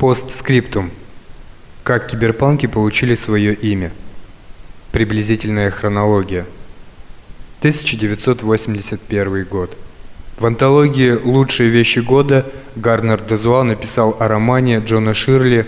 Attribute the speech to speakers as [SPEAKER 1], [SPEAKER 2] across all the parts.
[SPEAKER 1] Постскриптум. Как киберпанки получили свое имя? Приблизительная хронология. 1981 год. В антологии «Лучшие вещи года» Гарнер Дезуа написал о романе Джона Ширли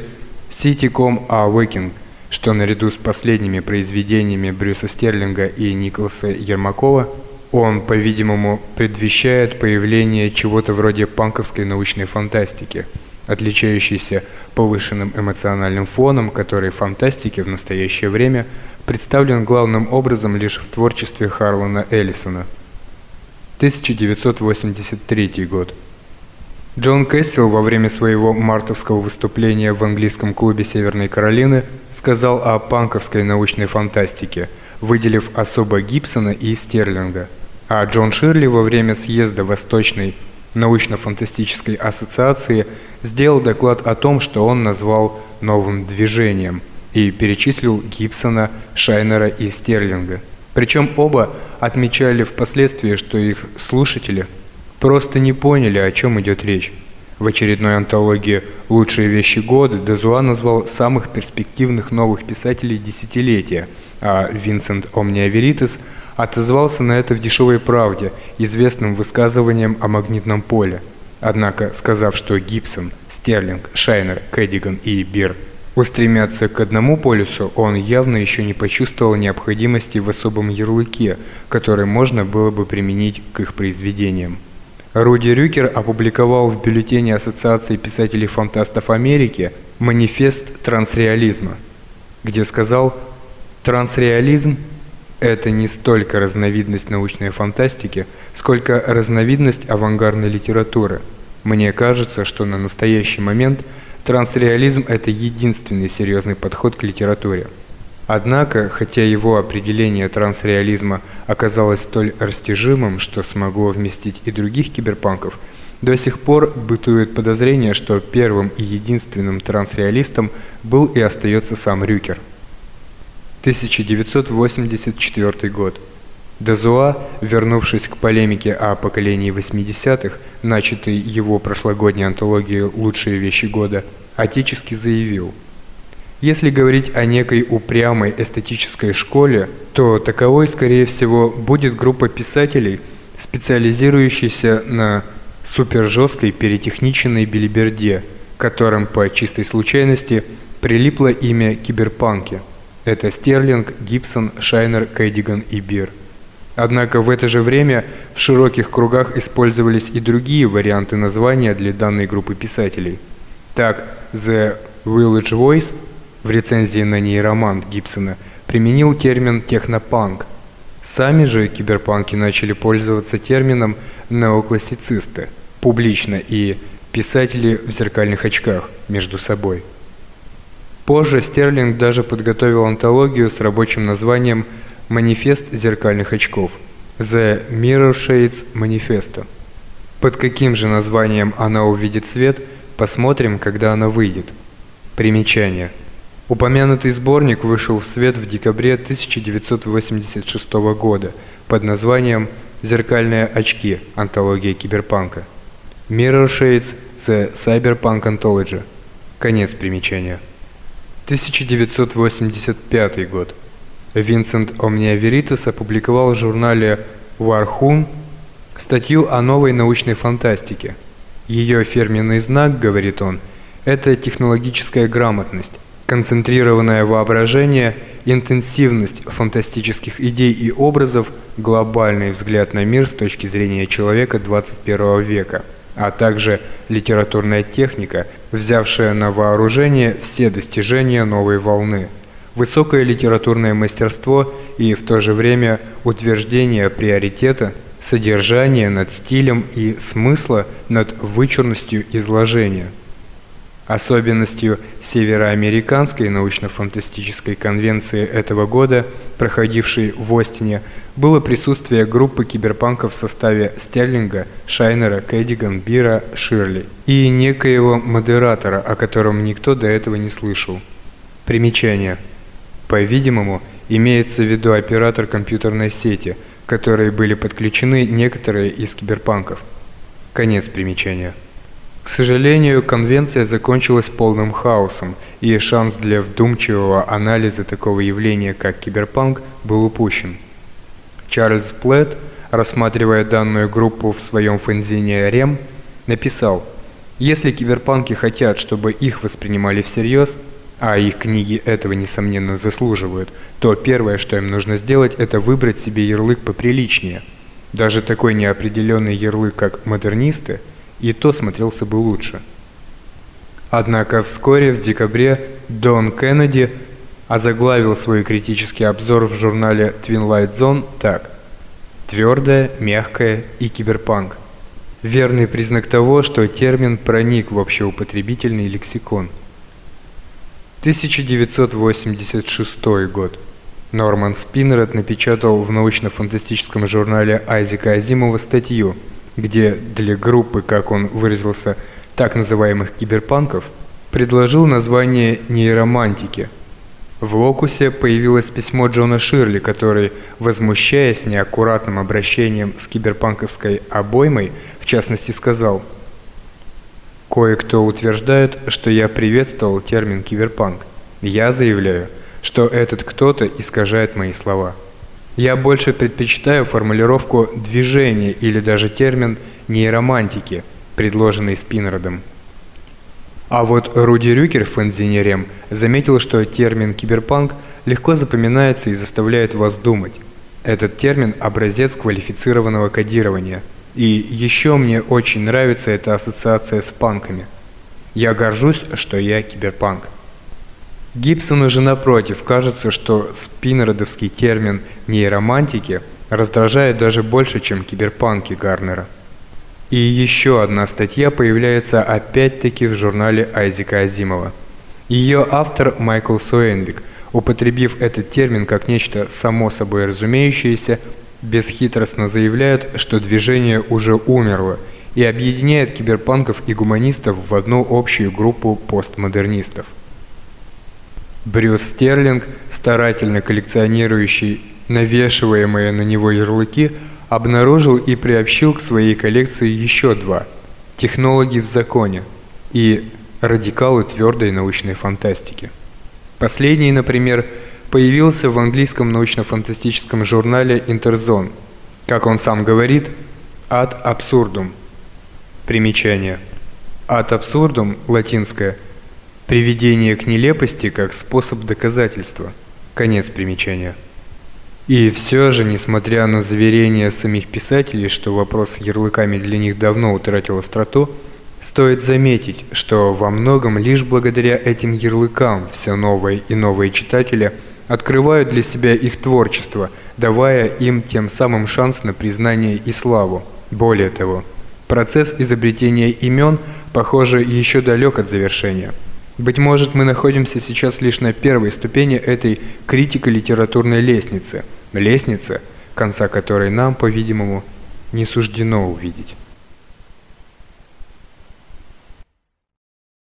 [SPEAKER 1] «City.com Awakening», что наряду с последними произведениями Брюса Стерлинга и Николаса Ермакова он, по-видимому, предвещает появление чего-то вроде панковской научной фантастики – отличающийся повышенным эмоциональным фоном, который в фантастике в настоящее время представлен главным образом лишь в творчестве Харлана Эллисона. 1983 год. Джон Кэссел во время своего мартовского выступления в английском клубе Северной Каролины сказал о панковской научной фантастике, выделив особо Гибсона и Стерлинга. А Джон Ширли во время съезда Восточной научно-фантастической ассоциации сделал доклад о том, что он назвал новым движением и перечислил Гибсона, Шайнера и Стерлинга. Причем оба отмечали впоследствии, что их слушатели просто не поняли, о чем идет речь. В очередной антологии «Лучшие вещи года» Дезуа назвал самых перспективных новых писателей десятилетия, а Винсент Омниаверитес – отозвался на это в «Дешевой правде» известным высказыванием о магнитном поле. Однако, сказав, что Гибсон, Стерлинг, Шайнер, Кэддиган и Бир устремятся к одному полюсу, он явно еще не почувствовал необходимости в особом ярлыке, который можно было бы применить к их произведениям. Руди Рюкер опубликовал в бюллетене Ассоциации писателей-фантастов Америки манифест трансреализма, где сказал «Трансреализм это не столько разновидность научной фантастики, сколько разновидность авангардной литературы. Мне кажется, что на настоящий момент трансреализм – это единственный серьезный подход к литературе. Однако, хотя его определение трансреализма оказалось столь растяжимым, что смогло вместить и других киберпанков, до сих пор бытует подозрение, что первым и единственным трансреалистом был и остается сам Рюкер – 1984 год. Дезуа, вернувшись к полемике о поколении 80-х, начатой его прошлогодней антологией «Лучшие вещи года», отечески заявил «Если говорить о некой упрямой эстетической школе, то таковой, скорее всего, будет группа писателей, специализирующаяся на супержесткой перетехниченной билиберде, которым по чистой случайности прилипло имя киберпанки – это Стерлинг, Гибсон, Шайнер, Кэддиган и Бир. Однако в это же время в широких кругах использовались и другие варианты названия для данной группы писателей. Так, The Village Voice в рецензии на нейромант Гибсона применил термин «технопанк». Сами же киберпанки начали пользоваться термином «неоклассицисты» публично и «писатели в зеркальных очках» между собой. Позже Стерлинг даже подготовил антологию с рабочим названием «Манифест зеркальных очков» «The Mirror Shades Manifesto». Под каким же названием она увидит свет, посмотрим, когда она выйдет. Примечание. Упомянутый сборник вышел в свет в декабре 1986 года под названием «Зеркальные очки. Антология киберпанка». Mirror Shades The Cyberpunk Anthology. Конец примечания. 1985 год. Винсент Омниаверитас опубликовал в журнале «Вархун» статью о новой научной фантастике. Ее фирменный знак, говорит он, это технологическая грамотность, концентрированное воображение, интенсивность фантастических идей и образов, глобальный взгляд на мир с точки зрения человека 21 века – а также литературная техника, взявшая на вооружение все достижения новой волны, высокое литературное мастерство и в то же время утверждение приоритета, содержания над стилем и смысла над вычурностью изложения – Особенностью североамериканской научно-фантастической конвенции этого года, проходившей в Остине, было присутствие группы киберпанков в составе Стерлинга, Шайнера, Кэддиган, Бира, Ширли и некоего модератора, о котором никто до этого не слышал. Примечание. По-видимому, имеется в виду оператор компьютерной сети, к которой были подключены некоторые из киберпанков. Конец примечания. К сожалению, конвенция закончилась полным хаосом, и шанс для вдумчивого анализа такого явления, как киберпанк, был упущен. Чарльз Плетт, рассматривая данную группу в своем фэнзине «Рем», написал «Если киберпанки хотят, чтобы их воспринимали всерьез, а их книги этого, несомненно, заслуживают, то первое, что им нужно сделать, это выбрать себе ярлык поприличнее. Даже такой неопределенный ярлык, как «модернисты», и то смотрелся бы лучше. Однако вскоре, в декабре, Дон Кеннеди озаглавил свой критический обзор в журнале Twilight Zone так «Твердое, мягкое и киберпанк». Верный признак того, что термин проник в общеупотребительный лексикон – 1986 год. Норман Спиннерет напечатал в научно-фантастическом журнале Айзека Азимова статью, где для группы, как он выразился, так называемых киберпанков, предложил название нейромантики. В локусе появилось письмо Джона Ширли, который, возмущаясь неаккуратным обращением с киберпанковской обоймой, в частности сказал – Кое-кто утверждает, что я приветствовал термин «киберпанк». Я заявляю, что этот кто-то искажает мои слова. Я больше предпочитаю формулировку «движение» или даже термин «нейромантики», предложенный Спинродом. А вот Руди Рюкер в заметил, что термин «киберпанк» легко запоминается и заставляет вас думать. Этот термин – образец квалифицированного кодирования – и еще мне очень нравится эта ассоциация с панками. Я горжусь, что я киберпанк. Гибсону же напротив кажется, что спиннеродовский термин нейромантики раздражает даже больше, чем киберпанки Гарнера. И еще одна статья появляется опять-таки в журнале Айзека Азимова. Ее автор Майкл Суэнвик, употребив этот термин как нечто само собой разумеющееся, бесхитростно заявляют, что движение уже умерло и объединяет киберпанков и гуманистов в одну общую группу постмодернистов. Брюс Стерлинг, старательно коллекционирующий навешиваемые на него ярлыки, обнаружил и приобщил к своей коллекции еще два – «Технологи в законе» и «Радикалы твердой научной фантастики». Последний, например, – появился в английском научно-фантастическом журнале Interzone. Как он сам говорит, ad absurdum. Примечание. Ad absurdum, латинское, приведение к нелепости как способ доказательства. Конец примечания. И все же, несмотря на заверения самих писателей, что вопрос с ярлыками для них давно утратил остроту, стоит заметить, что во многом лишь благодаря этим ярлыкам все новые и новые читатели – открывают для себя их творчество, давая им тем самым шанс на признание и славу. Более того, процесс изобретения имен, похоже, еще далек от завершения. Быть может, мы находимся сейчас лишь на первой ступени этой критико-литературной лестницы, лестницы, конца которой нам, по-видимому, не суждено увидеть.